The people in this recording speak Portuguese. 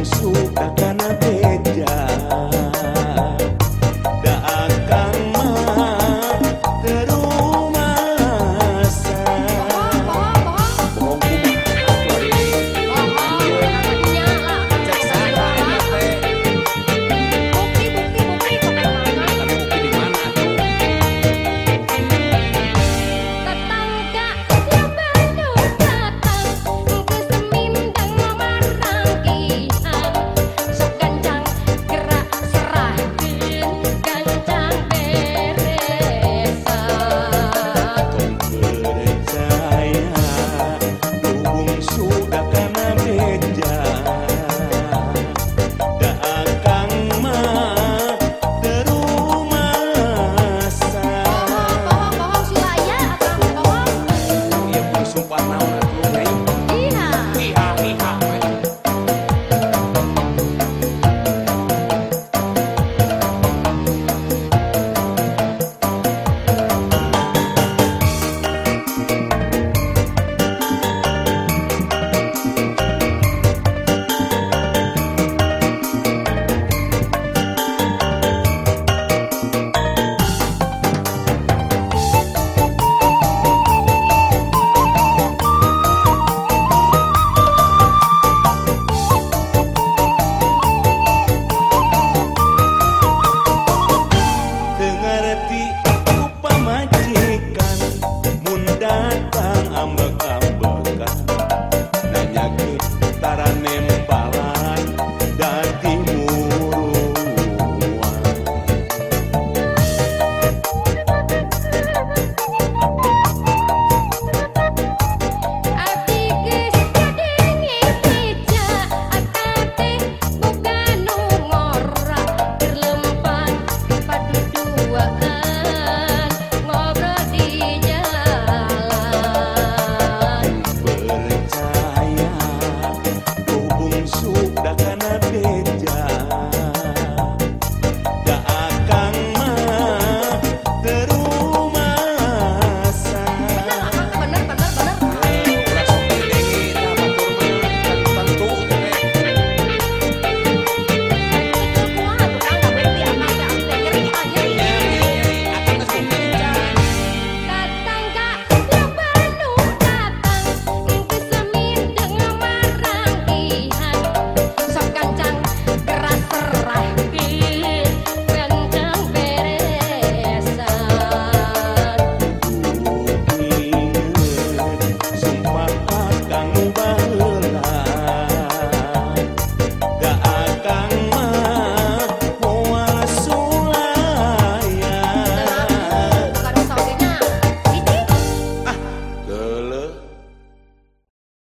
açúcar.